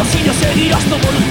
Dios y no seguirás tu voluntad.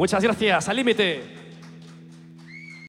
Muchas gracias, al límite.